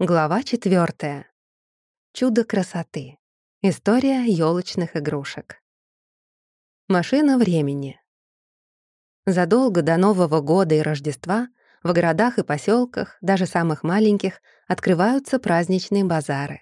Глава четвертая. Чудо красоты. История елочных игрушек. Машина времени. Задолго до Нового года и Рождества в городах и поселках, даже самых маленьких, открываются праздничные базары.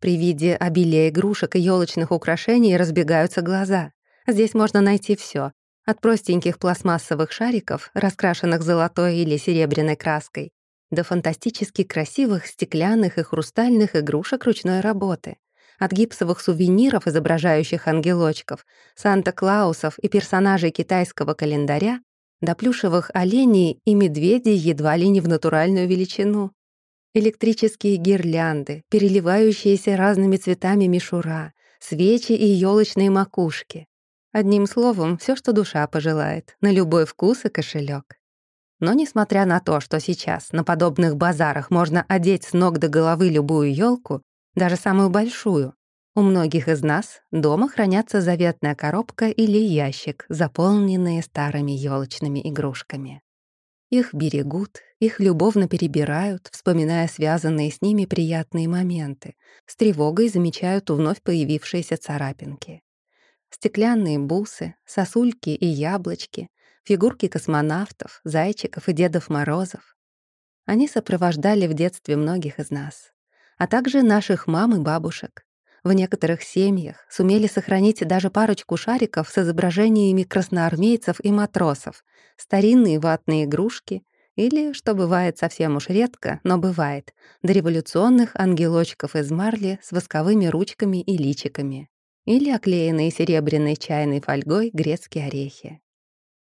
При виде обилия игрушек и елочных украшений разбегаются глаза. Здесь можно найти все: от простеньких пластмассовых шариков, раскрашенных золотой или серебряной краской, до фантастически красивых стеклянных и хрустальных игрушек ручной работы, от гипсовых сувениров, изображающих ангелочков, Санта-Клаусов и персонажей китайского календаря, до плюшевых оленей и медведей едва ли не в натуральную величину. Электрические гирлянды, переливающиеся разными цветами мишура, свечи и елочные макушки. Одним словом, все, что душа пожелает, на любой вкус и кошелек. Но несмотря на то, что сейчас на подобных базарах можно одеть с ног до головы любую елку, даже самую большую, у многих из нас дома хранятся заветная коробка или ящик, заполненные старыми елочными игрушками. Их берегут, их любовно перебирают, вспоминая связанные с ними приятные моменты, с тревогой замечают вновь появившиеся царапинки. Стеклянные бусы, сосульки и яблочки, фигурки космонавтов, зайчиков и Дедов Морозов. Они сопровождали в детстве многих из нас, а также наших мам и бабушек. В некоторых семьях сумели сохранить даже парочку шариков с изображениями красноармейцев и матросов, старинные ватные игрушки или, что бывает совсем уж редко, но бывает, дореволюционных ангелочков из марли с восковыми ручками и личиками или оклеенные серебряной чайной фольгой грецкие орехи.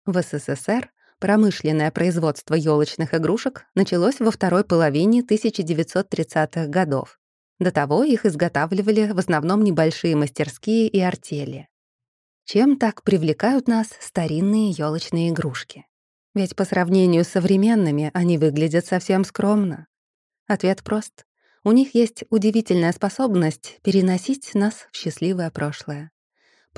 В СССР промышленное производство елочных игрушек началось во второй половине 1930-х годов. До того их изготавливали в основном небольшие мастерские и артели. Чем так привлекают нас старинные елочные игрушки? Ведь по сравнению с современными они выглядят совсем скромно. Ответ прост. У них есть удивительная способность переносить нас в счастливое прошлое.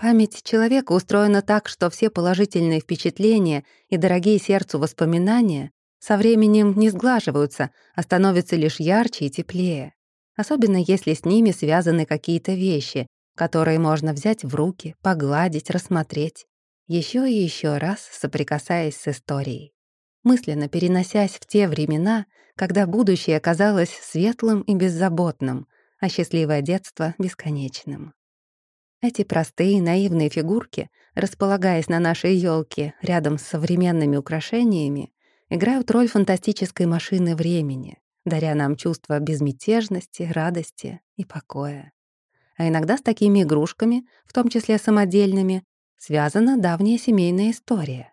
Память человека устроена так, что все положительные впечатления и дорогие сердцу воспоминания со временем не сглаживаются, а становятся лишь ярче и теплее. Особенно если с ними связаны какие-то вещи, которые можно взять в руки, погладить, рассмотреть, еще и еще раз соприкасаясь с историей. Мысленно переносясь в те времена, когда будущее казалось светлым и беззаботным, а счастливое детство — бесконечным. Эти простые наивные фигурки, располагаясь на нашей елке рядом с современными украшениями, играют роль фантастической машины времени, даря нам чувство безмятежности, радости и покоя. А иногда с такими игрушками, в том числе самодельными, связана давняя семейная история.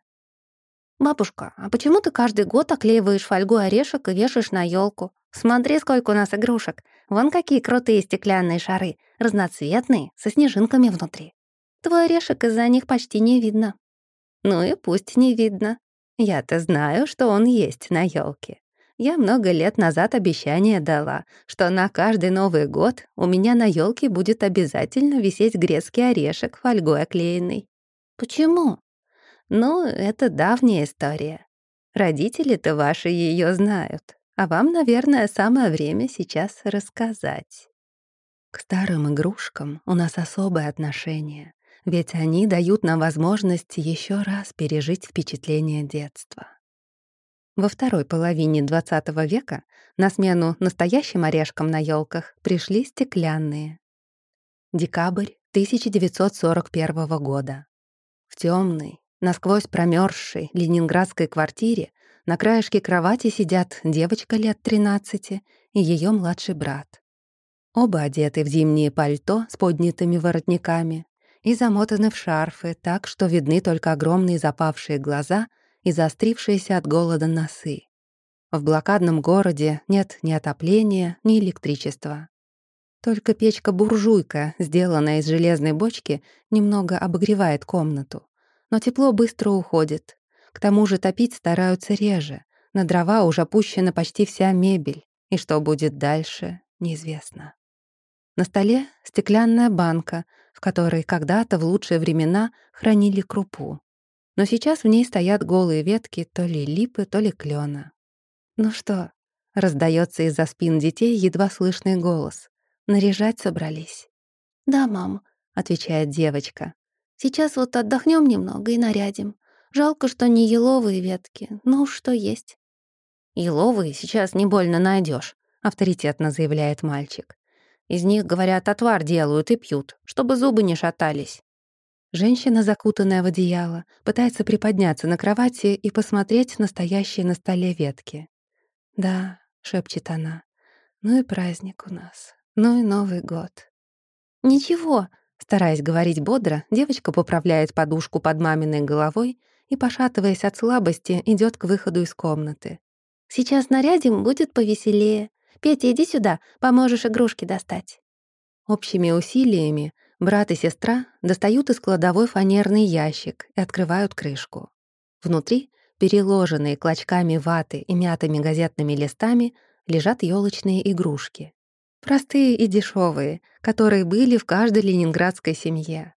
«Бабушка, а почему ты каждый год оклеиваешь фольгой орешек и вешаешь на елку? Смотри, сколько у нас игрушек. Вон какие крутые стеклянные шары, разноцветные, со снежинками внутри. Твой орешек из-за них почти не видно». «Ну и пусть не видно. Я-то знаю, что он есть на елке. Я много лет назад обещание дала, что на каждый Новый год у меня на елке будет обязательно висеть грецкий орешек фольгой оклеенный. Почему? Ну, это давняя история. Родители-то ваши ее знают, а вам, наверное, самое время сейчас рассказать. К старым игрушкам у нас особое отношение, ведь они дают нам возможность еще раз пережить впечатление детства. Во второй половине XX века на смену настоящим орешкам на елках пришли стеклянные. Декабрь 1941 года. В темной, насквозь промерзшей ленинградской квартире на краешке кровати сидят девочка лет 13 и ее младший брат. Оба одеты в зимние пальто с поднятыми воротниками и замотаны в шарфы так, что видны только огромные запавшие глаза — и заострившиеся от голода носы. В блокадном городе нет ни отопления, ни электричества. Только печка-буржуйка, сделанная из железной бочки, немного обогревает комнату. Но тепло быстро уходит. К тому же топить стараются реже. На дрова уже пущена почти вся мебель. И что будет дальше, неизвестно. На столе стеклянная банка, в которой когда-то в лучшие времена хранили крупу но сейчас в ней стоят голые ветки то ли липы, то ли клена. «Ну что, Раздается из-за спин детей едва слышный голос. Наряжать собрались. «Да, мам», — отвечает девочка. «Сейчас вот отдохнем немного и нарядим. Жалко, что не еловые ветки, но что есть». «Еловые сейчас не больно найдешь, авторитетно заявляет мальчик. «Из них, говорят, отвар делают и пьют, чтобы зубы не шатались». Женщина, закутанная в одеяло, пытается приподняться на кровати и посмотреть настоящие на столе ветки. «Да», — шепчет она, — «ну и праздник у нас, ну и Новый год». «Ничего», — стараясь говорить бодро, девочка поправляет подушку под маминой головой и, пошатываясь от слабости, идет к выходу из комнаты. «Сейчас нарядим, будет повеселее. Петя, иди сюда, поможешь игрушки достать». Общими усилиями брат и сестра достают из кладовой фанерный ящик и открывают крышку. Внутри переложенные клочками ваты и мятыми газетными листами, лежат елочные игрушки. Простые и дешевые, которые были в каждой ленинградской семье.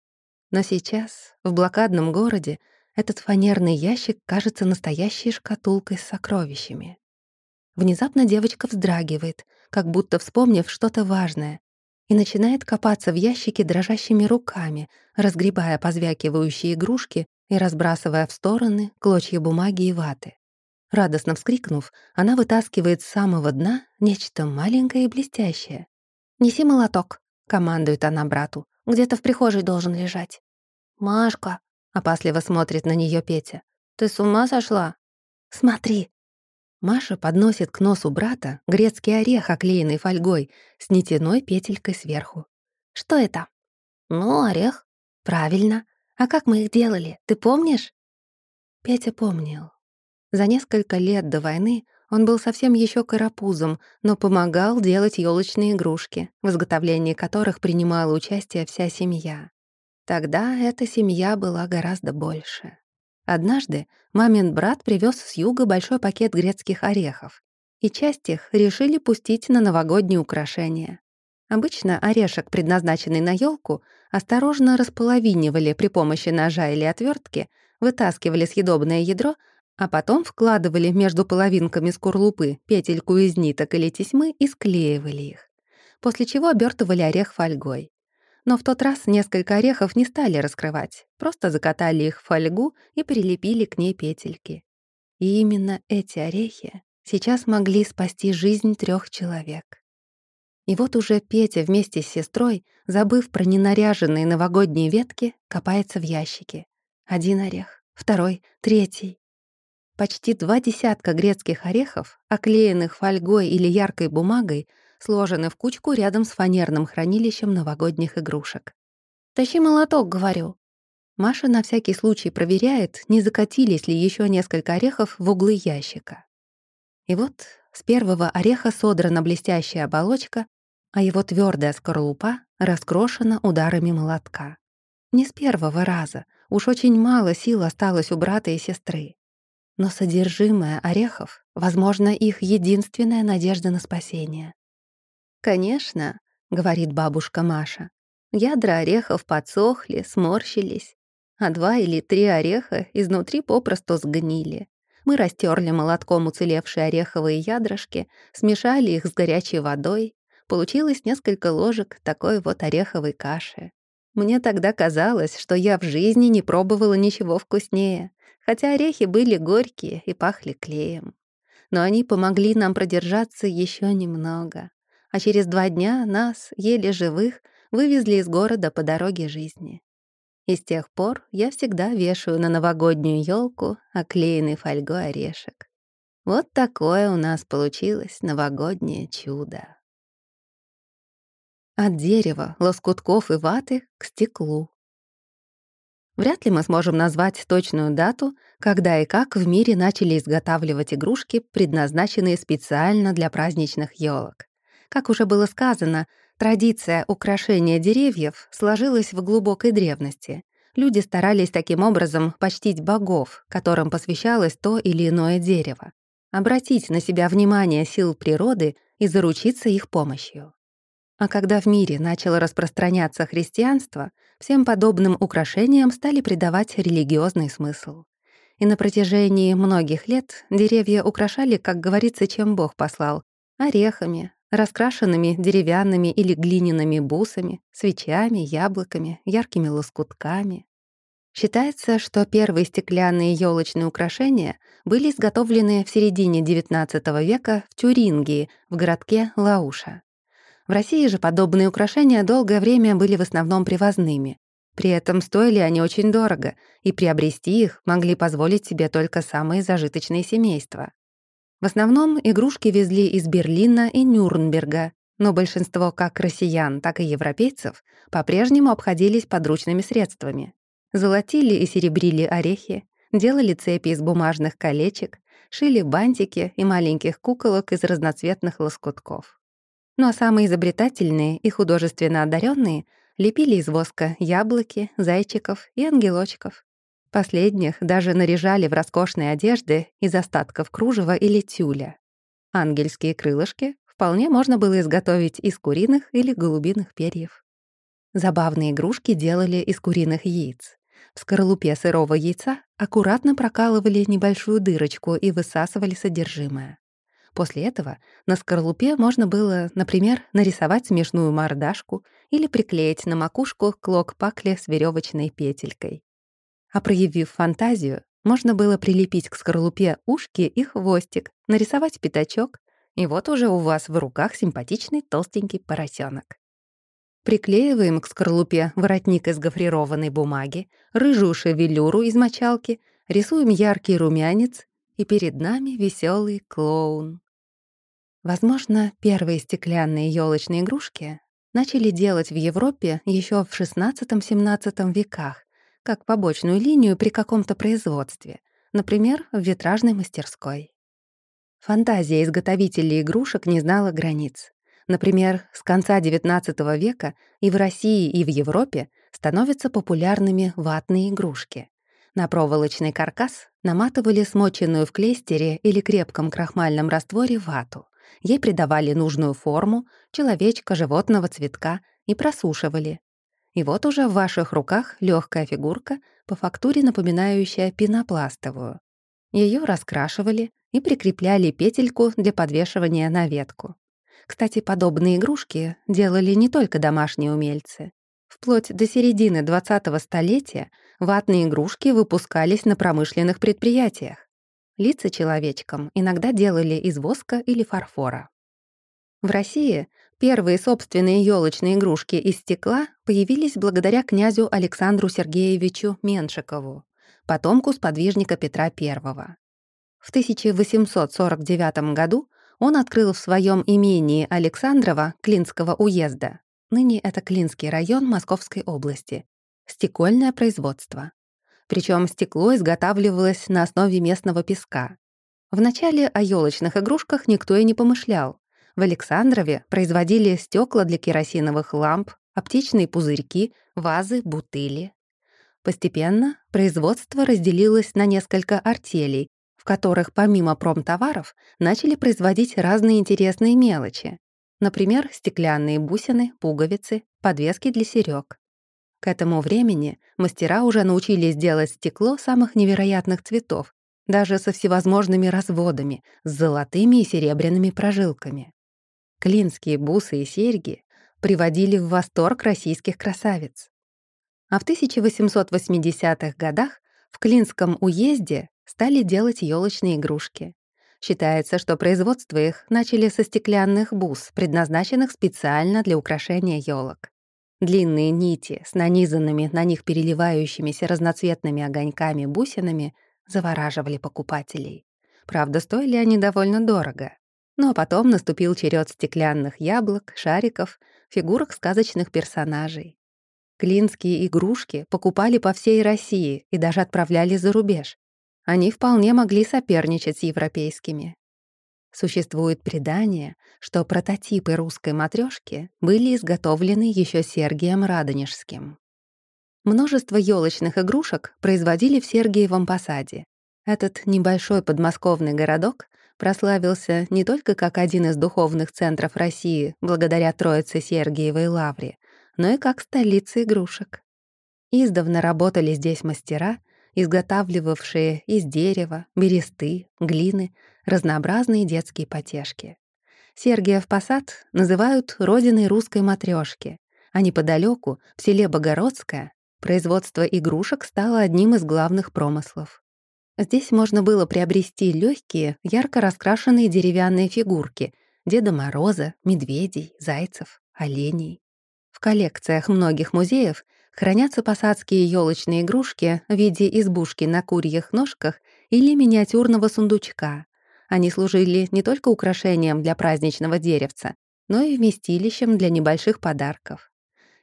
Но сейчас, в блокадном городе, этот фанерный ящик кажется настоящей шкатулкой с сокровищами. Внезапно девочка вздрагивает, как будто вспомнив что-то важное, и начинает копаться в ящике дрожащими руками, разгребая позвякивающие игрушки и разбрасывая в стороны клочья бумаги и ваты. Радостно вскрикнув, она вытаскивает с самого дна нечто маленькое и блестящее. «Неси молоток», — командует она брату. «Где-то в прихожей должен лежать». «Машка», — опасливо смотрит на нее Петя. «Ты с ума сошла?» «Смотри». Маша подносит к носу брата грецкий орех, оклеенный фольгой, с нитяной петелькой сверху. «Что это?» «Ну, орех». «Правильно. А как мы их делали, ты помнишь?» Петя помнил. За несколько лет до войны он был совсем еще карапузом, но помогал делать елочные игрушки, в изготовлении которых принимала участие вся семья. Тогда эта семья была гораздо больше. Однажды мамин брат привез с юга большой пакет грецких орехов, и часть их решили пустить на новогодние украшения. Обычно орешек, предназначенный на елку, осторожно располовинивали при помощи ножа или отвертки, вытаскивали съедобное ядро, а потом вкладывали между половинками скорлупы петельку из ниток или тесьмы и склеивали их, после чего обертывали орех фольгой. Но в тот раз несколько орехов не стали раскрывать, просто закатали их в фольгу и прилепили к ней петельки. И именно эти орехи сейчас могли спасти жизнь трех человек. И вот уже Петя вместе с сестрой, забыв про ненаряженные новогодние ветки, копается в ящике. Один орех, второй, третий. Почти два десятка грецких орехов, оклеенных фольгой или яркой бумагой, сложены в кучку рядом с фанерным хранилищем новогодних игрушек. «Тащи молоток», — говорю. Маша на всякий случай проверяет, не закатились ли еще несколько орехов в углы ящика. И вот с первого ореха содрана блестящая оболочка, а его твердая скорлупа раскрошена ударами молотка. Не с первого раза, уж очень мало сил осталось у брата и сестры. Но содержимое орехов, возможно, их единственная надежда на спасение. «Конечно», — говорит бабушка Маша, «ядра орехов подсохли, сморщились, а два или три ореха изнутри попросту сгнили. Мы растерли молотком уцелевшие ореховые ядрышки, смешали их с горячей водой, Получилось несколько ложек такой вот ореховой каши. Мне тогда казалось, что я в жизни не пробовала ничего вкуснее, хотя орехи были горькие и пахли клеем. Но они помогли нам продержаться еще немного. А через два дня нас, еле живых, вывезли из города по дороге жизни. И с тех пор я всегда вешаю на новогоднюю елку оклеенный фольгой орешек. Вот такое у нас получилось новогоднее чудо. От дерева, лоскутков и ваты к стеклу. Вряд ли мы сможем назвать точную дату, когда и как в мире начали изготавливать игрушки, предназначенные специально для праздничных елок. Как уже было сказано, традиция украшения деревьев сложилась в глубокой древности. Люди старались таким образом почтить богов, которым посвящалось то или иное дерево, обратить на себя внимание сил природы и заручиться их помощью. А когда в мире начало распространяться христианство, всем подобным украшениям стали придавать религиозный смысл. и на протяжении многих лет деревья украшали, как говорится, чем Бог послал — орехами, раскрашенными деревянными или глиняными бусами, свечами, яблоками, яркими лоскутками. Считается, что первые стеклянные елочные украшения были изготовлены в середине XIX века в Тюрингии, в городке Лауша. В России же подобные украшения долгое время были в основном привозными. При этом стоили они очень дорого, и приобрести их могли позволить себе только самые зажиточные семейства. В основном игрушки везли из Берлина и Нюрнберга, но большинство как россиян, так и европейцев по-прежнему обходились подручными средствами. Золотили и серебрили орехи, делали цепи из бумажных колечек, шили бантики и маленьких куколок из разноцветных лоскутков. Ну а самые изобретательные и художественно одаренные лепили из воска яблоки, зайчиков и ангелочков. Последних даже наряжали в роскошные одежды из остатков кружева или тюля. Ангельские крылышки вполне можно было изготовить из куриных или голубиных перьев. Забавные игрушки делали из куриных яиц. В скорлупе сырого яйца аккуратно прокалывали небольшую дырочку и высасывали содержимое. После этого на скорлупе можно было, например, нарисовать смешную мордашку или приклеить на макушку клок пакли с веревочной петелькой. А проявив фантазию, можно было прилепить к скорлупе ушки и хвостик, нарисовать пятачок, и вот уже у вас в руках симпатичный толстенький поросенок. Приклеиваем к скорлупе воротник из гофрированной бумаги, рыжую шевелюру из мочалки, рисуем яркий румянец, и перед нами веселый клоун. Возможно, первые стеклянные елочные игрушки начали делать в Европе еще в XVI-XVII веках, как побочную линию при каком-то производстве, например, в витражной мастерской. Фантазия изготовителей игрушек не знала границ. Например, с конца XIX века и в России, и в Европе становятся популярными ватные игрушки. На проволочный каркас наматывали смоченную в клейстере или крепком крахмальном растворе вату. Ей придавали нужную форму, человечка, животного цветка и просушивали. И вот уже в ваших руках легкая фигурка, по фактуре напоминающая пенопластовую. Ее раскрашивали и прикрепляли петельку для подвешивания на ветку. Кстати, подобные игрушки делали не только домашние умельцы. Вплоть до середины 20-го столетия ватные игрушки выпускались на промышленных предприятиях. Лица человечкам иногда делали из воска или фарфора. В России Первые собственные елочные игрушки из стекла появились благодаря князю Александру Сергеевичу Меншикову, потомку сподвижника Петра I. В 1849 году он открыл в своем имении Александрова Клинского уезда, ныне это Клинский район Московской области, стекольное производство. Причем стекло изготавливалось на основе местного песка. Вначале о елочных игрушках никто и не помышлял, в Александрове производили стекла для керосиновых ламп, аптечные пузырьки, вазы, бутыли. Постепенно производство разделилось на несколько артелей, в которых помимо промтоваров начали производить разные интересные мелочи. Например, стеклянные бусины, пуговицы, подвески для серёг. К этому времени мастера уже научились делать стекло самых невероятных цветов, даже со всевозможными разводами, с золотыми и серебряными прожилками. Клинские бусы и серьги приводили в восторг российских красавиц. А в 1880-х годах в Клинском уезде стали делать елочные игрушки. Считается, что производство их начали со стеклянных бус, предназначенных специально для украшения елок. Длинные нити с нанизанными на них переливающимися разноцветными огоньками бусинами завораживали покупателей. Правда, стоили они довольно дорого. Ну а потом наступил черед стеклянных яблок, шариков, фигурок сказочных персонажей. Клинские игрушки покупали по всей России и даже отправляли за рубеж. Они вполне могли соперничать с европейскими. Существует предание, что прототипы русской матрешки были изготовлены еще Сергием Радонежским. Множество елочных игрушек производили в Сергиевом посаде. Этот небольшой подмосковный городок прославился не только как один из духовных центров России благодаря Троице Сергиевой Лавре, но и как столица игрушек. Издавна работали здесь мастера, изготавливавшие из дерева, бересты, глины разнообразные детские потешки. Сергиев Посад называют родиной русской матрешки, а неподалеку, в селе Богородское, производство игрушек стало одним из главных промыслов. Здесь можно было приобрести легкие, ярко раскрашенные деревянные фигурки Деда Мороза, медведей, зайцев, оленей. В коллекциях многих музеев хранятся посадские елочные игрушки в виде избушки на курьих ножках или миниатюрного сундучка. Они служили не только украшением для праздничного деревца, но и вместилищем для небольших подарков.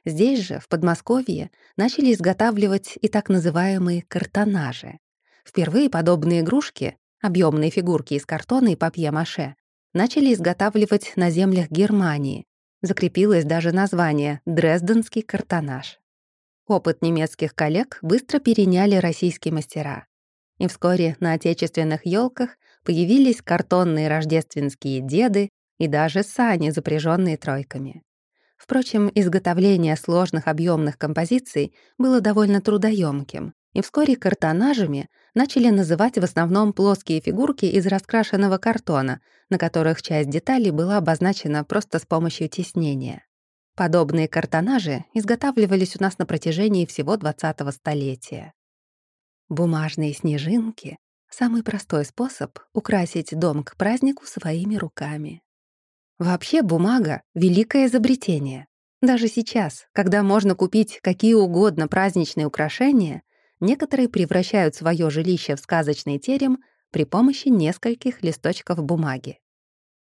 Здесь же, в Подмосковье, начали изготавливать и так называемые картонажи. Впервые подобные игрушки, объемные фигурки из картона и папье-маше, начали изготавливать на землях Германии. Закрепилось даже название «Дрезденский картонаж». Опыт немецких коллег быстро переняли российские мастера. И вскоре на отечественных елках появились картонные рождественские деды и даже сани, запряженные тройками. Впрочем, изготовление сложных объемных композиций было довольно трудоемким, и вскоре картонажами начали называть в основном плоские фигурки из раскрашенного картона, на которых часть деталей была обозначена просто с помощью тиснения. Подобные картонажи изготавливались у нас на протяжении всего 20-го столетия. Бумажные снежинки — самый простой способ украсить дом к празднику своими руками. Вообще бумага — великое изобретение. Даже сейчас, когда можно купить какие угодно праздничные украшения, некоторые превращают свое жилище в сказочный терем при помощи нескольких листочков бумаги.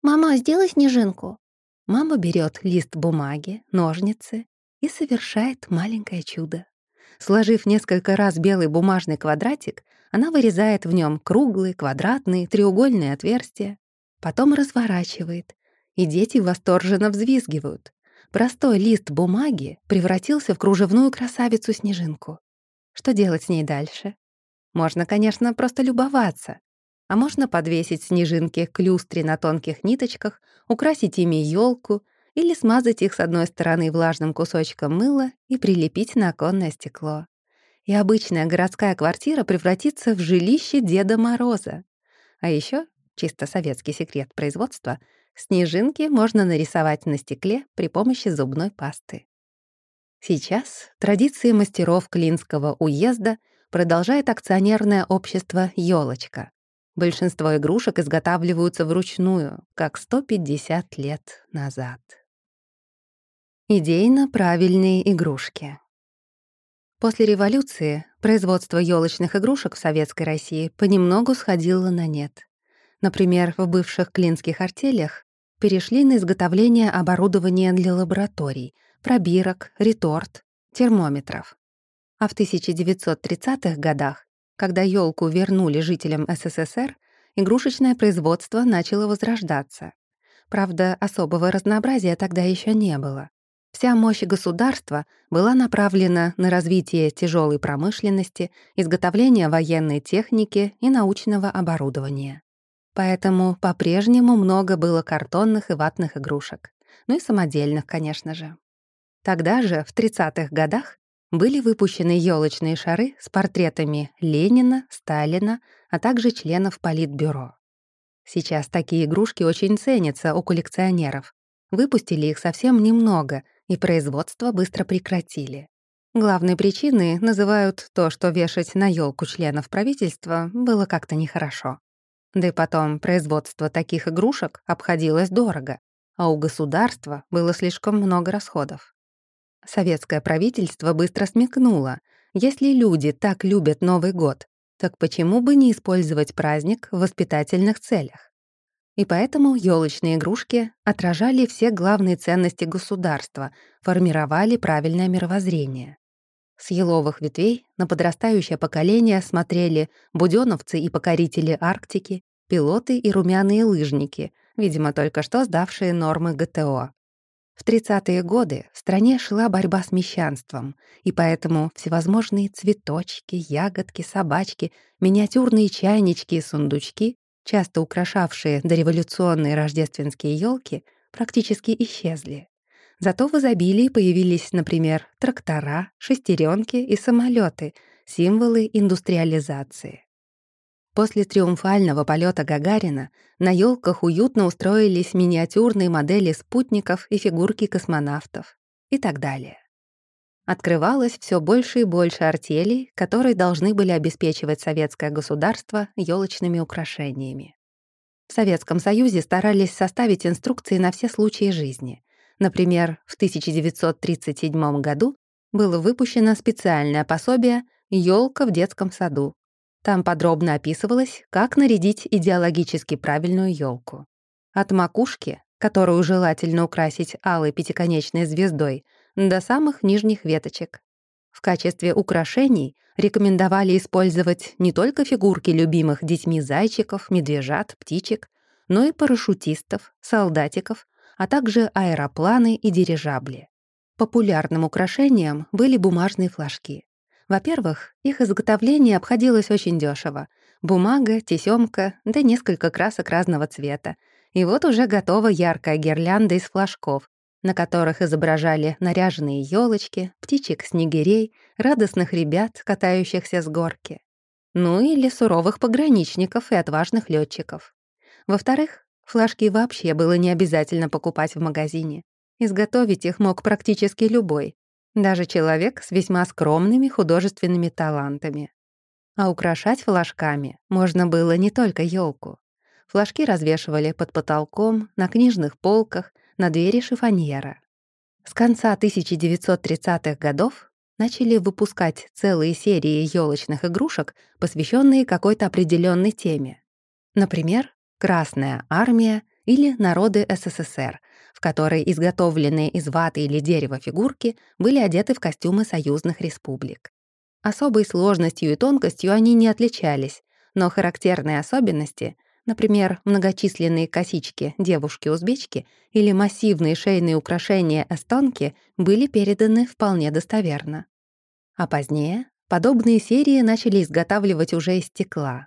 «Мама, сделай снежинку». Мама берет лист бумаги, ножницы и совершает маленькое чудо. Сложив несколько раз белый бумажный квадратик, она вырезает в нем круглые, квадратные, треугольные отверстия, потом разворачивает, и дети восторженно взвизгивают. Простой лист бумаги превратился в кружевную красавицу-снежинку. Что делать с ней дальше? Можно, конечно, просто любоваться. А можно подвесить снежинки к люстре на тонких ниточках, украсить ими елку или смазать их с одной стороны влажным кусочком мыла и прилепить на оконное стекло. И обычная городская квартира превратится в жилище Деда Мороза. А еще, чисто советский секрет производства, снежинки можно нарисовать на стекле при помощи зубной пасты. Сейчас традиции мастеров Клинского уезда продолжает акционерное общество «Ёлочка». Большинство игрушек изготавливаются вручную, как 150 лет назад. Идейно правильные игрушки. После революции производство елочных игрушек в Советской России понемногу сходило на нет. Например, в бывших клинских артелях перешли на изготовление оборудования для лабораторий, пробирок, реторт, термометров. А в 1930-х годах, когда елку вернули жителям СССР, игрушечное производство начало возрождаться. Правда, особого разнообразия тогда еще не было. Вся мощь государства была направлена на развитие тяжелой промышленности, изготовление военной техники и научного оборудования. Поэтому по-прежнему много было картонных и ватных игрушек. Ну и самодельных, конечно же. Тогда же, в 30-х годах, были выпущены елочные шары с портретами Ленина, Сталина, а также членов Политбюро. Сейчас такие игрушки очень ценятся у коллекционеров. Выпустили их совсем немного, и производство быстро прекратили. Главной причиной называют то, что вешать на елку членов правительства было как-то нехорошо. Да и потом, производство таких игрушек обходилось дорого, а у государства было слишком много расходов. Советское правительство быстро смекнуло, если люди так любят Новый год, так почему бы не использовать праздник в воспитательных целях? И поэтому елочные игрушки отражали все главные ценности государства, формировали правильное мировоззрение. С еловых ветвей на подрастающее поколение смотрели будённовцы и покорители Арктики, пилоты и румяные лыжники, видимо, только что сдавшие нормы ГТО. В 30-е годы в стране шла борьба с мещанством, и поэтому всевозможные цветочки, ягодки, собачки, миниатюрные чайнички и сундучки часто украшавшие дореволюционные рождественские елки, практически исчезли. Зато в изобилии появились, например, трактора, шестеренки и самолеты, символы индустриализации. После триумфального полета Гагарина на елках уютно устроились миниатюрные модели спутников и фигурки космонавтов и так далее. Открывалось все больше и больше артелей, которые должны были обеспечивать советское государство елочными украшениями. В Советском Союзе старались составить инструкции на все случаи жизни. Например, в 1937 году было выпущено специальное пособие «Ёлка в детском саду». Там подробно описывалось, как нарядить идеологически правильную ёлку. От макушки, которую желательно украсить алой пятиконечной звездой, до самых нижних веточек. В качестве украшений рекомендовали использовать не только фигурки любимых детьми зайчиков, медвежат, птичек, но и парашютистов, солдатиков, а также аэропланы и дирижабли. Популярным украшением были бумажные флажки. Во-первых, их изготовление обходилось очень дешево. Бумага, тесёмка, да несколько красок разного цвета. И вот уже готова яркая гирлянда из флажков, на которых изображали наряженные елочки, птичек-снегирей, радостных ребят, катающихся с горки. Ну или суровых пограничников и отважных летчиков. Во-вторых, флажки вообще было не обязательно покупать в магазине. Изготовить их мог практически любой, даже человек с весьма скромными художественными талантами. А украшать флажками можно было не только елку. Флажки развешивали под потолком, на книжных полках, на двери шифоньера. С конца 1930-х годов начали выпускать целые серии елочных игрушек, посвященные какой-то определенной теме. Например, «Красная армия» или «Народы СССР», в которой изготовленные из ваты или дерева фигурки были одеты в костюмы союзных республик. Особой сложностью и тонкостью они не отличались, но характерные особенности Например, многочисленные косички девушки-узбечки или массивные шейные украшения эстонки были переданы вполне достоверно. А позднее подобные серии начали изготавливать уже из стекла.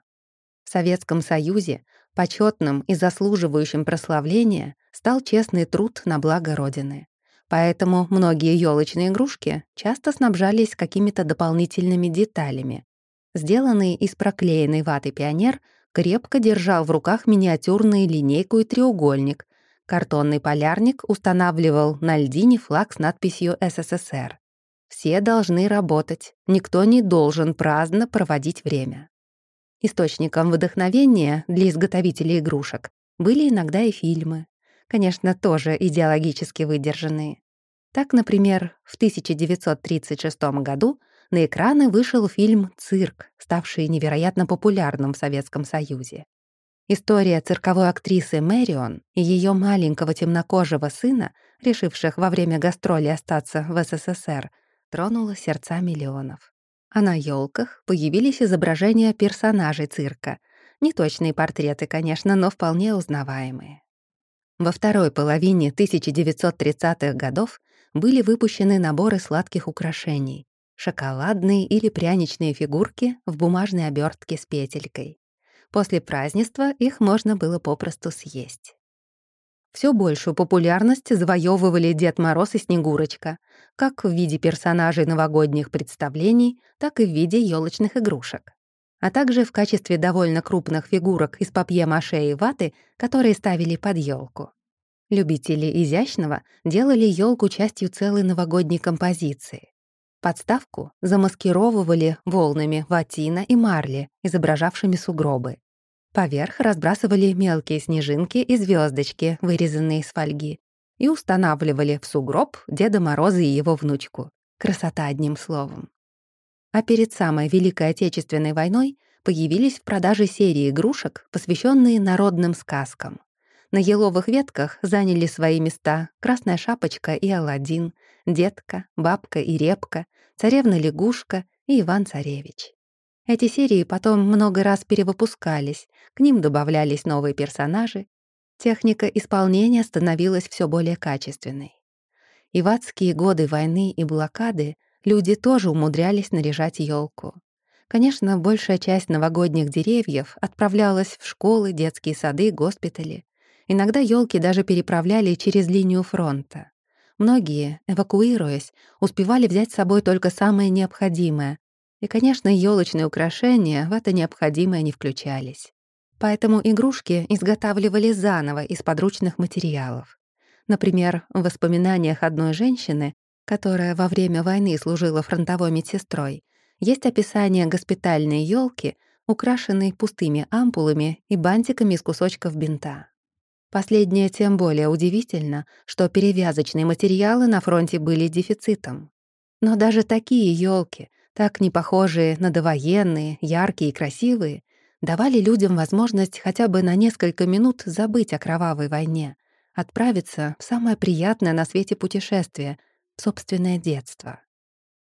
В Советском Союзе почетным и заслуживающим прославления стал честный труд на благо Родины. Поэтому многие елочные игрушки часто снабжались какими-то дополнительными деталями. Сделанный из проклеенной ваты пионер крепко держал в руках миниатюрную линейку и треугольник. Картонный полярник устанавливал на льдине флаг с надписью «СССР». Все должны работать, никто не должен праздно проводить время. Источником вдохновения для изготовителей игрушек были иногда и фильмы. Конечно, тоже идеологически выдержанные. Так, например, в 1936 году на экраны вышел фильм «Цирк», ставший невероятно популярным в Советском Союзе. История цирковой актрисы Мэрион и ее маленького темнокожего сына, решивших во время гастроли остаться в СССР, тронула сердца миллионов. А на елках появились изображения персонажей цирка. Неточные портреты, конечно, но вполне узнаваемые. Во второй половине 1930-х годов были выпущены наборы сладких украшений, шоколадные или пряничные фигурки в бумажной обертке с петелькой. После празднества их можно было попросту съесть. Все большую популярность завоевывали Дед Мороз и Снегурочка, как в виде персонажей новогодних представлений, так и в виде елочных игрушек, а также в качестве довольно крупных фигурок из папье-маше и ваты, которые ставили под елку. Любители изящного делали елку частью целой новогодней композиции. Подставку замаскировывали волнами ватина и марли, изображавшими сугробы. Поверх разбрасывали мелкие снежинки и звездочки, вырезанные из фольги, и устанавливали в сугроб Деда Мороза и его внучку. Красота одним словом. А перед самой Великой Отечественной войной появились в продаже серии игрушек, посвященные народным сказкам. На еловых ветках заняли свои места Красная Шапочка и Аладдин, Детка, Бабка и Репка, Царевна-лягушка и Иван-царевич. Эти серии потом много раз перевыпускались, к ним добавлялись новые персонажи. Техника исполнения становилась все более качественной. И годы войны и блокады люди тоже умудрялись наряжать елку. Конечно, большая часть новогодних деревьев отправлялась в школы, детские сады, госпитали. Иногда елки даже переправляли через линию фронта. Многие, эвакуируясь, успевали взять с собой только самое необходимое, И, конечно, елочные украшения в это необходимое не включались. Поэтому игрушки изготавливали заново из подручных материалов. Например, в воспоминаниях одной женщины, которая во время войны служила фронтовой медсестрой, есть описание госпитальной елки, украшенной пустыми ампулами и бантиками из кусочков бинта. Последнее тем более удивительно, что перевязочные материалы на фронте были дефицитом. Но даже такие елки, так не похожие на довоенные, яркие и красивые, давали людям возможность хотя бы на несколько минут забыть о кровавой войне, отправиться в самое приятное на свете путешествие — собственное детство.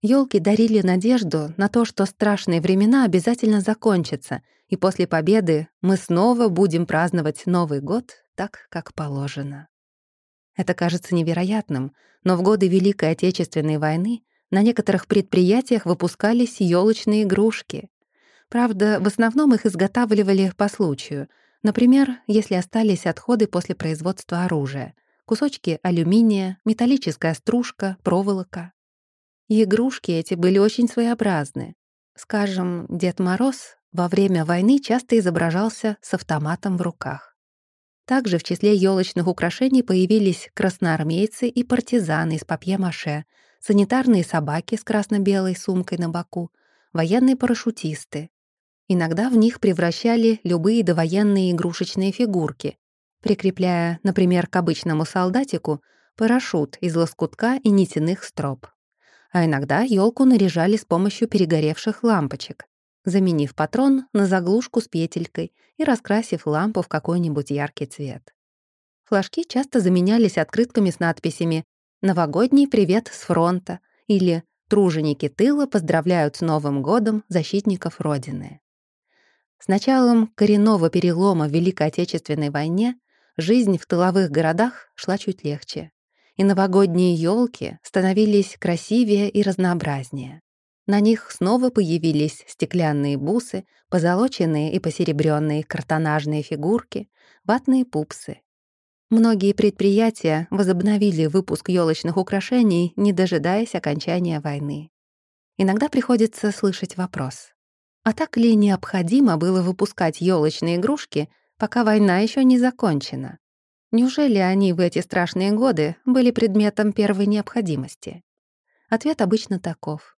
Ёлки дарили надежду на то, что страшные времена обязательно закончатся, и после победы мы снова будем праздновать Новый год так, как положено. Это кажется невероятным, но в годы Великой Отечественной войны на некоторых предприятиях выпускались ёлочные игрушки. Правда, в основном их изготавливали по случаю. Например, если остались отходы после производства оружия. Кусочки алюминия, металлическая стружка, проволока. Игрушки эти были очень своеобразны. Скажем, Дед Мороз во время войны часто изображался с автоматом в руках. Также в числе елочных украшений появились красноармейцы и партизаны из папье-маше, санитарные собаки с красно-белой сумкой на боку, военные парашютисты. Иногда в них превращали любые довоенные игрушечные фигурки, прикрепляя, например, к обычному солдатику парашют из лоскутка и нитяных строп. А иногда елку наряжали с помощью перегоревших лампочек, заменив патрон на заглушку с петелькой и раскрасив лампу в какой-нибудь яркий цвет. Флажки часто заменялись открытками с надписями «Новогодний привет с фронта» или «Труженики тыла поздравляют с Новым годом защитников Родины». С началом коренного перелома в Великой Отечественной войне жизнь в тыловых городах шла чуть легче, и новогодние елки становились красивее и разнообразнее. На них снова появились стеклянные бусы, позолоченные и посеребренные картонажные фигурки, ватные пупсы, Многие предприятия возобновили выпуск елочных украшений, не дожидаясь окончания войны. Иногда приходится слышать вопрос. А так ли необходимо было выпускать елочные игрушки, пока война еще не закончена? Неужели они в эти страшные годы были предметом первой необходимости? Ответ обычно таков.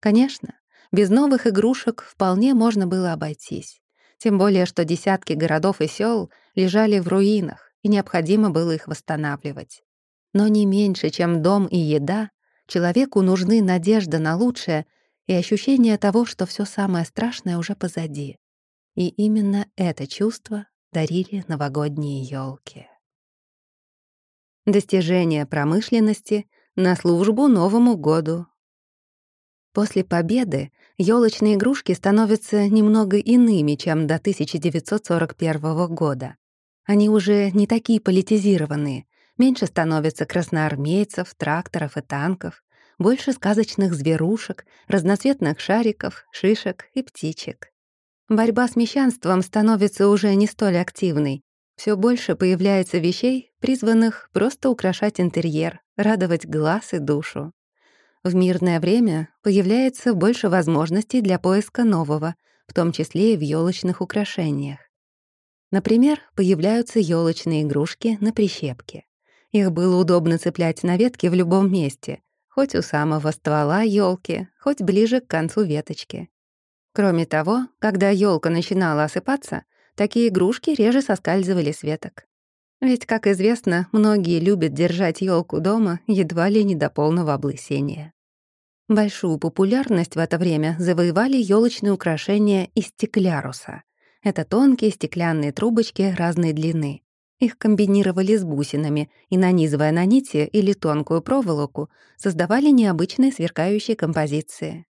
Конечно, без новых игрушек вполне можно было обойтись. Тем более, что десятки городов и сел лежали в руинах, и необходимо было их восстанавливать. Но не меньше, чем дом и еда, человеку нужны надежда на лучшее и ощущение того, что все самое страшное уже позади. И именно это чувство дарили новогодние елки. Достижение промышленности на службу Новому году. После победы елочные игрушки становятся немного иными, чем до 1941 года. Они уже не такие политизированные. Меньше становится красноармейцев, тракторов и танков, больше сказочных зверушек, разноцветных шариков, шишек и птичек. Борьба с мещанством становится уже не столь активной. Все больше появляется вещей, призванных просто украшать интерьер, радовать глаз и душу. В мирное время появляется больше возможностей для поиска нового, в том числе и в елочных украшениях. Например, появляются елочные игрушки на прищепке. Их было удобно цеплять на ветке в любом месте, хоть у самого ствола елки, хоть ближе к концу веточки. Кроме того, когда елка начинала осыпаться, такие игрушки реже соскальзывали с веток. Ведь, как известно, многие любят держать елку дома едва ли не до полного облысения. Большую популярность в это время завоевали елочные украшения из стекляруса. Это тонкие стеклянные трубочки разной длины. Их комбинировали с бусинами и, нанизывая на нити или тонкую проволоку, создавали необычные сверкающие композиции.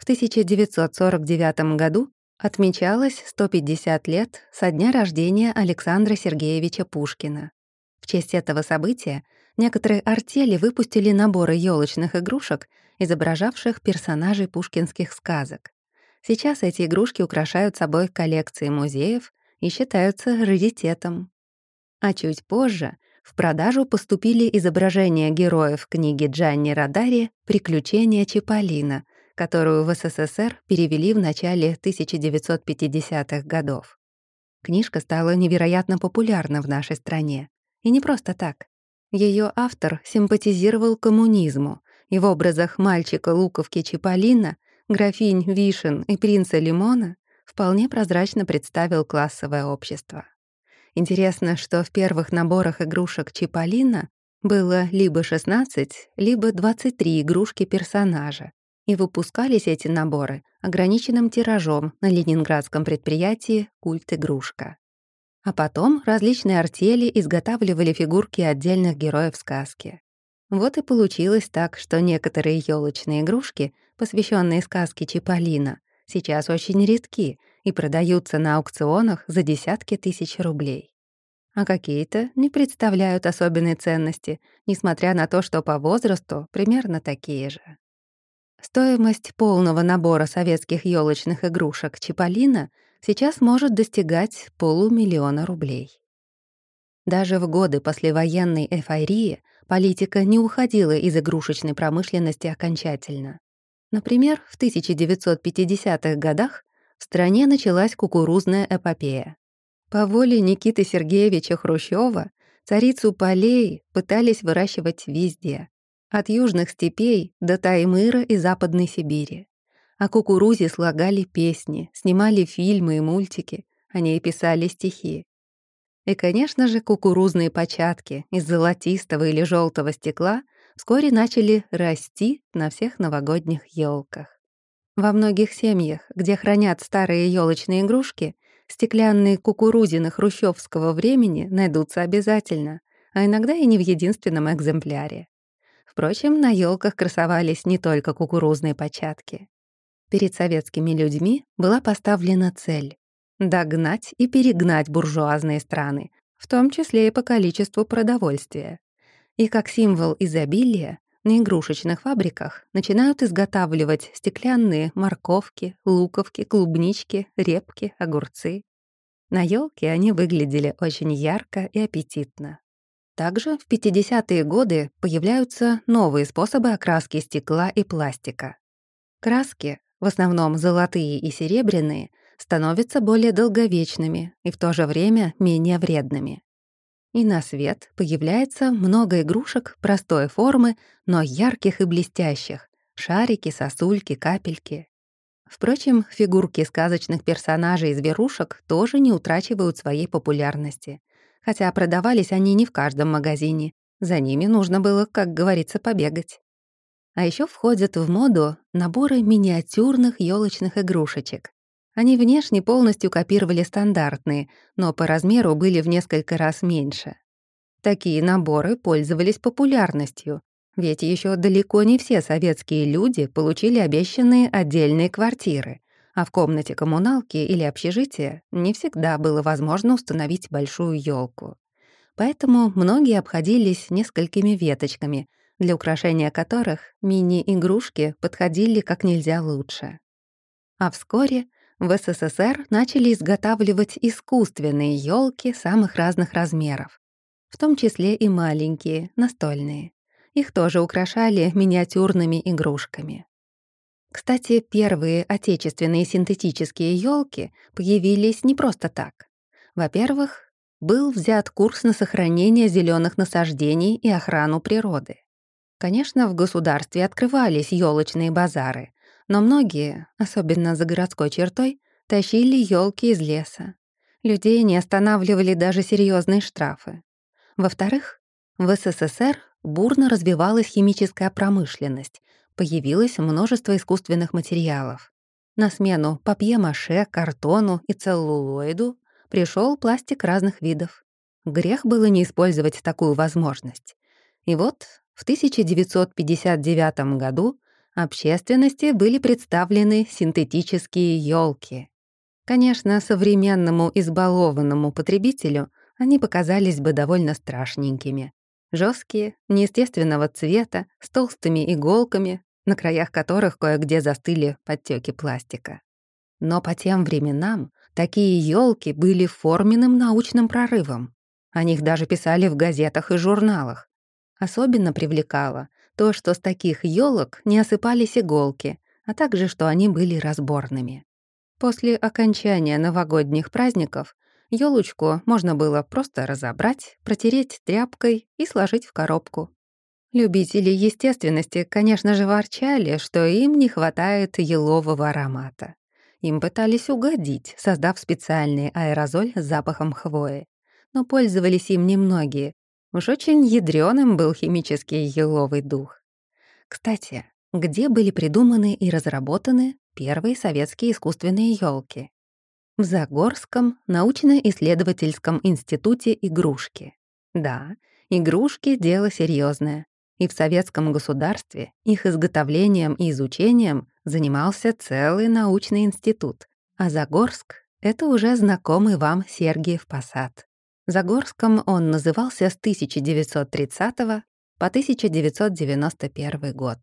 В 1949 году отмечалось 150 лет со дня рождения Александра Сергеевича Пушкина. В честь этого события некоторые артели выпустили наборы елочных игрушек, изображавших персонажей пушкинских сказок. Сейчас эти игрушки украшают собой коллекции музеев и считаются раритетом. А чуть позже в продажу поступили изображения героев книги Джанни Радари «Приключения Чиполлино», которую в СССР перевели в начале 1950-х годов. Книжка стала невероятно популярна в нашей стране. И не просто так. Ее автор симпатизировал коммунизму, и в образах мальчика Луковки Чиполлино, графинь Вишен и принца Лимона вполне прозрачно представил классовое общество. Интересно, что в первых наборах игрушек Чиполлино было либо 16, либо 23 игрушки персонажа, и выпускались эти наборы ограниченным тиражом на ленинградском предприятии «Культ игрушка». А потом различные артели изготавливали фигурки отдельных героев сказки. Вот и получилось так, что некоторые елочные игрушки, посвященные сказке Чиполлино, сейчас очень редки и продаются на аукционах за десятки тысяч рублей. А какие-то не представляют особенной ценности, несмотря на то, что по возрасту примерно такие же. Стоимость полного набора советских елочных игрушек Чиполлино сейчас может достигать полумиллиона рублей. Даже в годы послевоенной эйфории политика не уходила из игрушечной промышленности окончательно. Например, в 1950-х годах в стране началась кукурузная эпопея. По воле Никиты Сергеевича Хрущева царицу полей пытались выращивать везде, от южных степей до Таймыра и Западной Сибири. О кукурузе слагали песни, снимали фильмы и мультики, о ней писали стихи. И, конечно же, кукурузные початки из золотистого или желтого стекла вскоре начали расти на всех новогодних елках. Во многих семьях, где хранят старые елочные игрушки, Стеклянные кукурузины хрущевского времени найдутся обязательно, а иногда и не в единственном экземпляре. Впрочем, на елках красовались не только кукурузные початки. Перед советскими людьми была поставлена цель — догнать и перегнать буржуазные страны, в том числе и по количеству продовольствия. И как символ изобилия на игрушечных фабриках начинают изготавливать стеклянные морковки, луковки, клубнички, репки, огурцы. На елке они выглядели очень ярко и аппетитно. Также в 50-е годы появляются новые способы окраски стекла и пластика. Краски, в основном золотые и серебряные, становятся более долговечными и в то же время менее вредными. И на свет появляется много игрушек простой формы, но ярких и блестящих. Шарики, сосульки, капельки. Впрочем, фигурки сказочных персонажей и зверушек тоже не утрачивают своей популярности. Хотя продавались они не в каждом магазине. За ними нужно было, как говорится, побегать. А еще входят в моду наборы миниатюрных елочных игрушечек. Они внешне полностью копировали стандартные, но по размеру были в несколько раз меньше. Такие наборы пользовались популярностью, ведь еще далеко не все советские люди получили обещанные отдельные квартиры, а в комнате коммуналки или общежития не всегда было возможно установить большую елку. Поэтому многие обходились несколькими веточками, для украшения которых мини-игрушки подходили как нельзя лучше. А вскоре в СССР начали изготавливать искусственные елки самых разных размеров, в том числе и маленькие, настольные. Их тоже украшали миниатюрными игрушками. Кстати, первые отечественные синтетические елки появились не просто так. Во-первых, был взят курс на сохранение зеленых насаждений и охрану природы. Конечно, в государстве открывались елочные базары, но многие, особенно за городской чертой, тащили елки из леса. Людей не останавливали даже серьезные штрафы. Во-вторых, в СССР бурно развивалась химическая промышленность, появилось множество искусственных материалов. На смену папье-маше, картону и целлулоиду пришел пластик разных видов. Грех было не использовать такую возможность. И вот в 1959 году общественности были представлены синтетические елки. Конечно, современному избалованному потребителю они показались бы довольно страшненькими. Жесткие, неестественного цвета, с толстыми иголками, на краях которых кое-где застыли подтеки пластика. Но по тем временам такие елки были форменным научным прорывом. О них даже писали в газетах и журналах. Особенно привлекало то, что с таких елок не осыпались иголки, а также что они были разборными. После окончания новогодних праздников елочку можно было просто разобрать, протереть тряпкой и сложить в коробку. Любители естественности, конечно же, ворчали, что им не хватает елового аромата. Им пытались угодить, создав специальный аэрозоль с запахом хвои. Но пользовались им немногие. Уж очень ядрёным был химический еловый дух. Кстати, где были придуманы и разработаны первые советские искусственные елки? В Загорском научно-исследовательском институте игрушки. Да, игрушки — дело серьезное и в советском государстве их изготовлением и изучением занимался целый научный институт, а Загорск — это уже знакомый вам Сергиев Посад. Загорском он назывался с 1930 по 1991 год.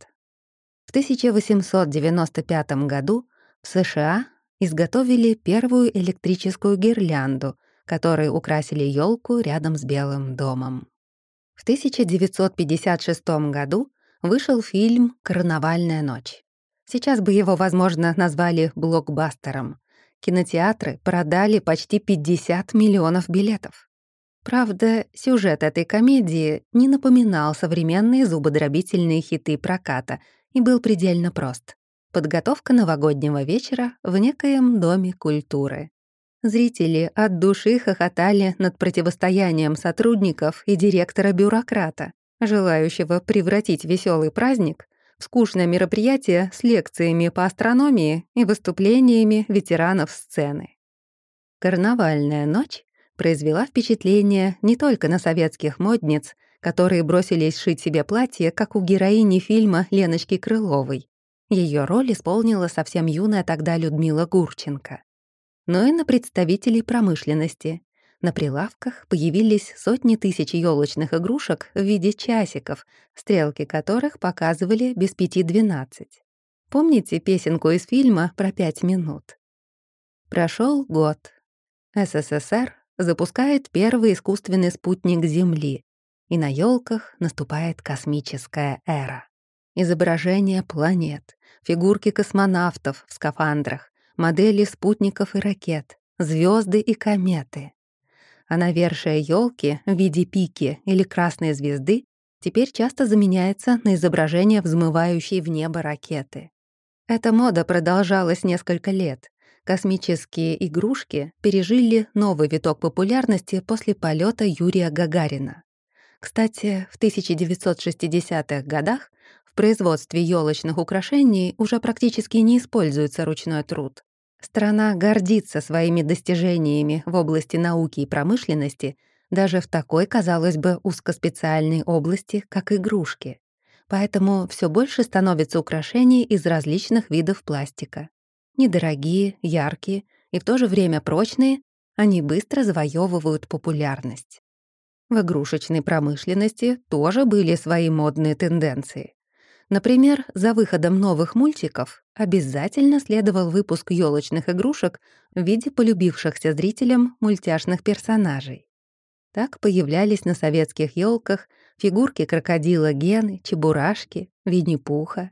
В 1895 году в США изготовили первую электрическую гирлянду, которой украсили елку рядом с Белым домом. В 1956 году вышел фильм «Карнавальная ночь». Сейчас бы его, возможно, назвали блокбастером. Кинотеатры продали почти 50 миллионов билетов. Правда, сюжет этой комедии не напоминал современные зубодробительные хиты проката и был предельно прост. Подготовка новогоднего вечера в некоем доме культуры. Зрители от души хохотали над противостоянием сотрудников и директора-бюрократа, желающего превратить веселый праздник в скучное мероприятие с лекциями по астрономии и выступлениями ветеранов сцены. «Карнавальная ночь» произвела впечатление не только на советских модниц, которые бросились шить себе платье, как у героини фильма Леночки Крыловой. Ее роль исполнила совсем юная тогда Людмила Гурченко но и на представителей промышленности. На прилавках появились сотни тысяч елочных игрушек в виде часиков, стрелки которых показывали без пяти двенадцать. Помните песенку из фильма про пять минут? Прошел год. СССР запускает первый искусственный спутник Земли, и на елках наступает космическая эра. Изображения планет, фигурки космонавтов в скафандрах, модели спутников и ракет, звезды и кометы. А навершие елки в виде пики или красной звезды теперь часто заменяется на изображение взмывающей в небо ракеты. Эта мода продолжалась несколько лет. Космические игрушки пережили новый виток популярности после полета Юрия Гагарина. Кстати, в 1960-х годах производстве елочных украшений уже практически не используется ручной труд. Страна гордится своими достижениями в области науки и промышленности даже в такой, казалось бы, узкоспециальной области, как игрушки. Поэтому все больше становится украшений из различных видов пластика. Недорогие, яркие и в то же время прочные, они быстро завоевывают популярность. В игрушечной промышленности тоже были свои модные тенденции. Например, за выходом новых мультиков обязательно следовал выпуск елочных игрушек в виде полюбившихся зрителям мультяшных персонажей. Так появлялись на советских елках фигурки крокодила Гены, Чебурашки, Винни-Пуха.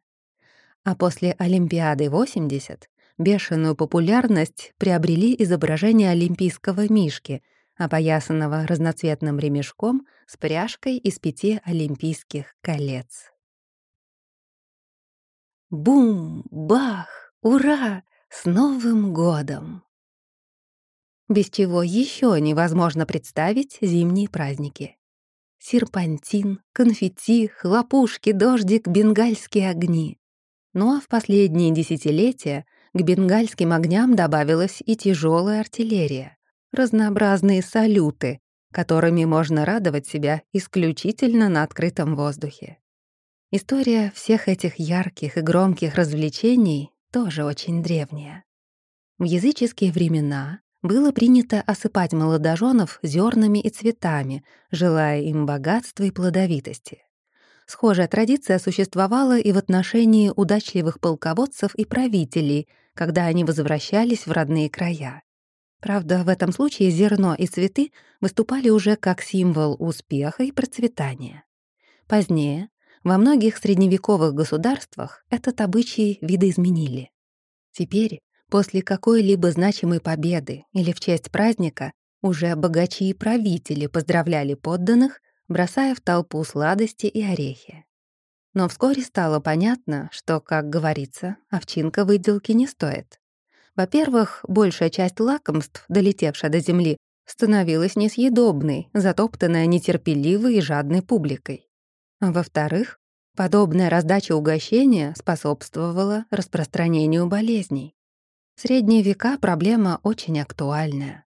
А после Олимпиады 80 бешеную популярность приобрели изображения олимпийского мишки, опоясанного разноцветным ремешком с пряжкой из пяти олимпийских колец. Бум, бах, ура! С Новым годом! Без чего еще невозможно представить зимние праздники. Серпантин, конфетти, хлопушки, дождик, бенгальские огни. Ну а в последние десятилетия к бенгальским огням добавилась и тяжелая артиллерия, разнообразные салюты, которыми можно радовать себя исключительно на открытом воздухе. История всех этих ярких и громких развлечений тоже очень древняя. В языческие времена было принято осыпать молодоженов зернами и цветами, желая им богатства и плодовитости. Схожая традиция существовала и в отношении удачливых полководцев и правителей, когда они возвращались в родные края. Правда, в этом случае зерно и цветы выступали уже как символ успеха и процветания. Позднее Во многих средневековых государствах этот обычай видоизменили. Теперь, после какой-либо значимой победы или в честь праздника, уже богачи и правители поздравляли подданных, бросая в толпу сладости и орехи. Но вскоре стало понятно, что, как говорится, овчинка выделки не стоит. Во-первых, большая часть лакомств, долетевшая до земли, становилась несъедобной, затоптанная нетерпеливой и жадной публикой. Во-вторых, подобная раздача угощения способствовала распространению болезней. В средние века проблема очень актуальная.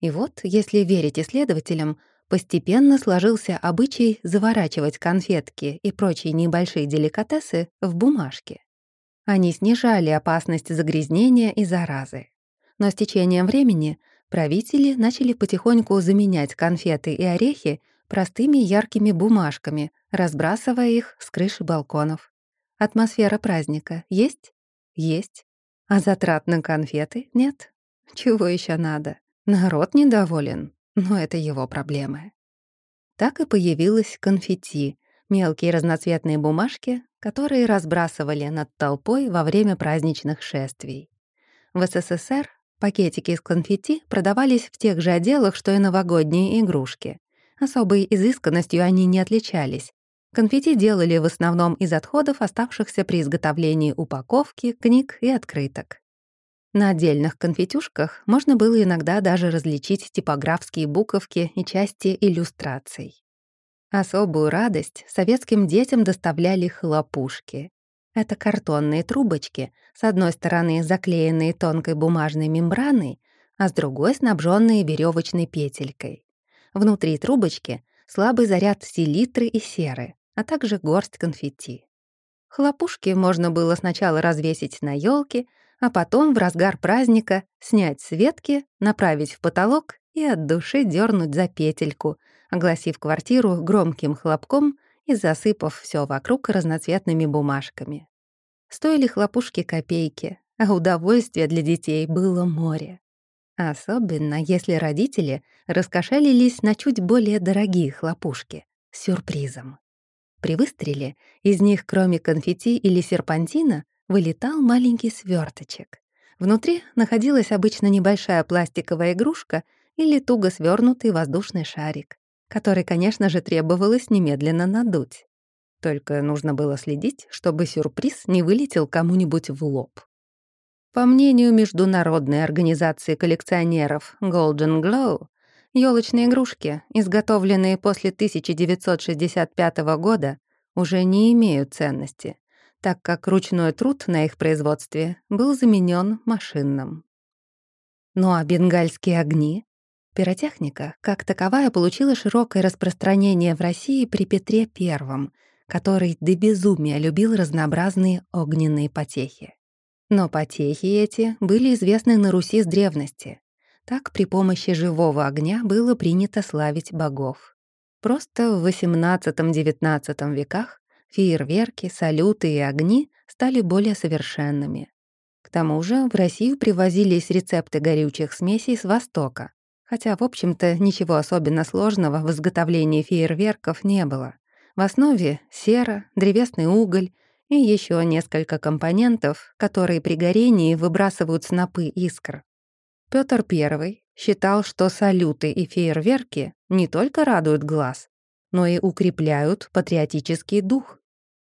И вот, если верить исследователям, постепенно сложился обычай заворачивать конфетки и прочие небольшие деликатесы в бумажки. Они снижали опасность загрязнения и заразы. Но с течением времени правители начали потихоньку заменять конфеты и орехи простыми яркими бумажками, разбрасывая их с крыши балконов. Атмосфера праздника есть? Есть. А затрат на конфеты нет? Чего еще надо? Народ недоволен, но это его проблемы. Так и появилась конфетти, мелкие разноцветные бумажки, которые разбрасывали над толпой во время праздничных шествий. В СССР пакетики из конфетти продавались в тех же отделах, что и новогодние игрушки. Особой изысканностью они не отличались. Конфетти делали в основном из отходов, оставшихся при изготовлении упаковки, книг и открыток. На отдельных конфетюшках можно было иногда даже различить типографские буковки и части иллюстраций. Особую радость советским детям доставляли хлопушки. Это картонные трубочки, с одной стороны заклеенные тонкой бумажной мембраной, а с другой снабженные веревочной петелькой. Внутри трубочки слабый заряд селитры и серы, а также горсть конфетти. Хлопушки можно было сначала развесить на елке, а потом в разгар праздника снять с ветки, направить в потолок и от души дернуть за петельку, огласив квартиру громким хлопком и засыпав все вокруг разноцветными бумажками. Стоили хлопушки копейки, а удовольствия для детей было море. Особенно если родители раскошелились на чуть более дорогие хлопушки с сюрпризом. При выстреле из них, кроме конфетти или серпантина, вылетал маленький сверточек. Внутри находилась обычно небольшая пластиковая игрушка или туго свернутый воздушный шарик, который, конечно же, требовалось немедленно надуть. Только нужно было следить, чтобы сюрприз не вылетел кому-нибудь в лоб. По мнению Международной организации коллекционеров Golden Glow, елочные игрушки, изготовленные после 1965 года, уже не имеют ценности, так как ручной труд на их производстве был заменен машинным. Ну а бенгальские огни? Пиротехника, как таковая, получила широкое распространение в России при Петре I, который до безумия любил разнообразные огненные потехи. Но потехи эти были известны на Руси с древности. Так при помощи живого огня было принято славить богов. Просто в XVIII-XIX веках Фейерверки, салюты и огни стали более совершенными. К тому же в Россию привозились рецепты горючих смесей с Востока, хотя, в общем-то, ничего особенно сложного в изготовлении фейерверков не было. В основе сера, древесный уголь и еще несколько компонентов, которые при горении выбрасывают снопы искр. Петр I считал, что салюты и фейерверки не только радуют глаз, но и укрепляют патриотический дух.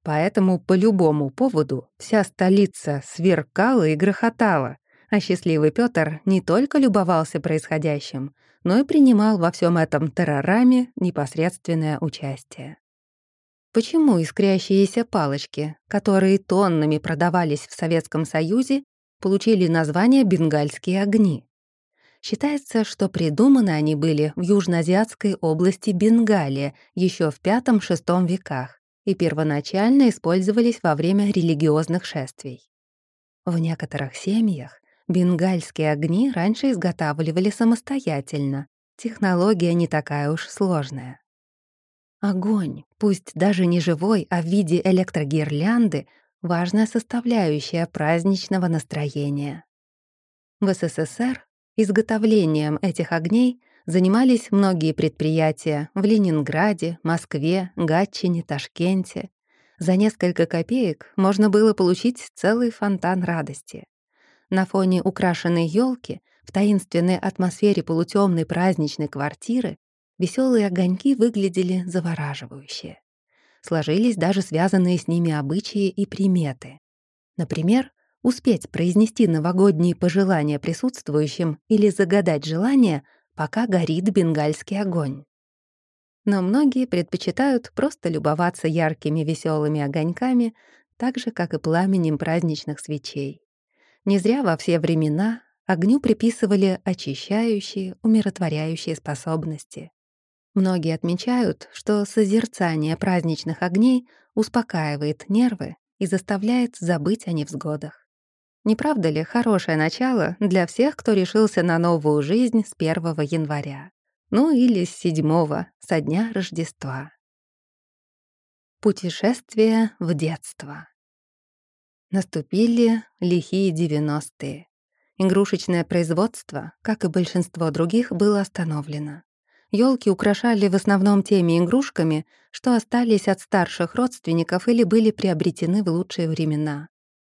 Поэтому по любому поводу вся столица сверкала и грохотала, а счастливый Пётр не только любовался происходящим, но и принимал во всем этом террораме непосредственное участие. Почему искрящиеся палочки, которые тоннами продавались в Советском Союзе, получили название «бенгальские огни»? Считается, что придуманы они были в южноазиатской области Бенгалия еще в V-VI веках и первоначально использовались во время религиозных шествий. В некоторых семьях бенгальские огни раньше изготавливали самостоятельно. Технология не такая уж сложная. Огонь, пусть даже не живой, а в виде электрогирлянды, важная составляющая праздничного настроения. В СССР изготовлением этих огней занимались многие предприятия в Ленинграде, Москве, Гатчине, Ташкенте. За несколько копеек можно было получить целый фонтан радости. На фоне украшенной елки в таинственной атмосфере полутемной праздничной квартиры веселые огоньки выглядели завораживающе. Сложились даже связанные с ними обычаи и приметы. Например, успеть произнести новогодние пожелания присутствующим или загадать желание, пока горит бенгальский огонь. Но многие предпочитают просто любоваться яркими веселыми огоньками, так же, как и пламенем праздничных свечей. Не зря во все времена огню приписывали очищающие, умиротворяющие способности. Многие отмечают, что созерцание праздничных огней успокаивает нервы и заставляет забыть о невзгодах. Не правда ли хорошее начало для всех, кто решился на новую жизнь с 1 января? Ну или с 7 со дня Рождества. Путешествие в детство. Наступили лихие девяностые. Игрушечное производство, как и большинство других, было остановлено. Ёлки украшали в основном теми игрушками, что остались от старших родственников или были приобретены в лучшие времена.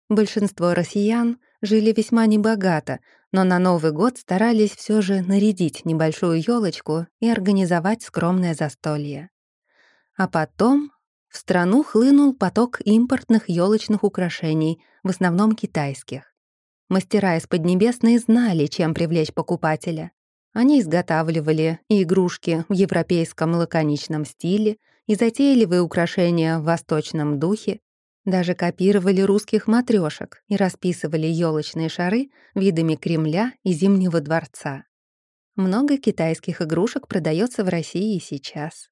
Большинство россиян жили весьма небогато, но на Новый год старались все же нарядить небольшую ёлочку и организовать скромное застолье. А потом в страну хлынул поток импортных елочных украшений, в основном китайских. Мастера из Поднебесной знали, чем привлечь покупателя. Они изготавливали и игрушки в европейском лаконичном стиле, и затейливые украшения в восточном духе, даже копировали русских матрёшек и расписывали елочные шары видами Кремля и Зимнего дворца. Много китайских игрушек продается в России сейчас.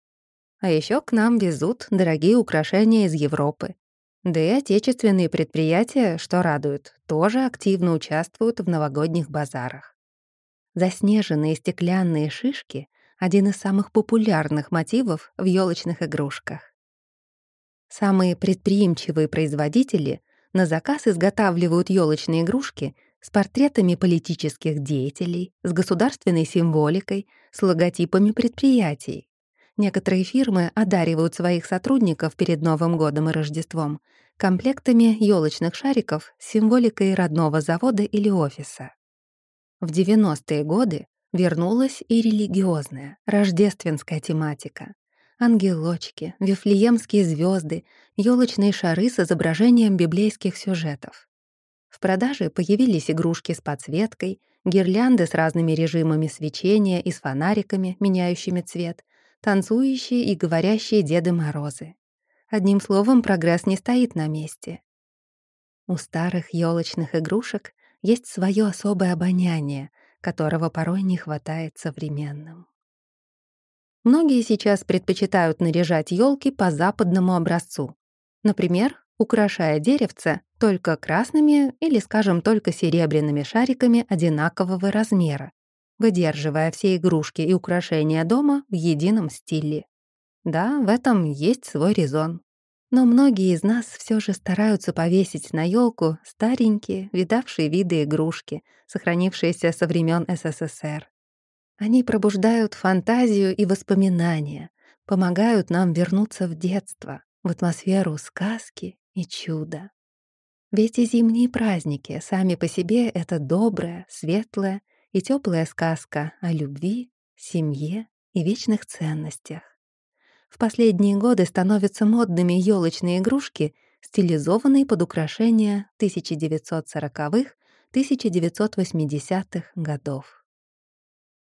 А еще к нам везут дорогие украшения из Европы. Да и отечественные предприятия, что радует, тоже активно участвуют в новогодних базарах. Заснеженные стеклянные шишки — один из самых популярных мотивов в елочных игрушках. Самые предприимчивые производители на заказ изготавливают елочные игрушки с портретами политических деятелей, с государственной символикой, с логотипами предприятий. Некоторые фирмы одаривают своих сотрудников перед Новым годом и Рождеством комплектами елочных шариков с символикой родного завода или офиса. В 90-е годы вернулась и религиозная, рождественская тематика. Ангелочки, вифлеемские звезды, елочные шары с изображением библейских сюжетов. В продаже появились игрушки с подсветкой, гирлянды с разными режимами свечения и с фонариками, меняющими цвет, танцующие и говорящие Деды Морозы. Одним словом, прогресс не стоит на месте. У старых елочных игрушек есть свое особое обоняние, которого порой не хватает современным. Многие сейчас предпочитают наряжать елки по западному образцу. Например, украшая деревце только красными или, скажем, только серебряными шариками одинакового размера, выдерживая все игрушки и украшения дома в едином стиле. Да, в этом есть свой резон. Но многие из нас все же стараются повесить на елку старенькие, видавшие виды игрушки, сохранившиеся со времен СССР. Они пробуждают фантазию и воспоминания, помогают нам вернуться в детство, в атмосферу сказки и чуда. Ведь и зимние праздники сами по себе — это добрая, светлая и теплая сказка о любви, семье и вечных ценностях. В последние годы становятся модными елочные игрушки, стилизованные под украшения 1940-1980-х годов.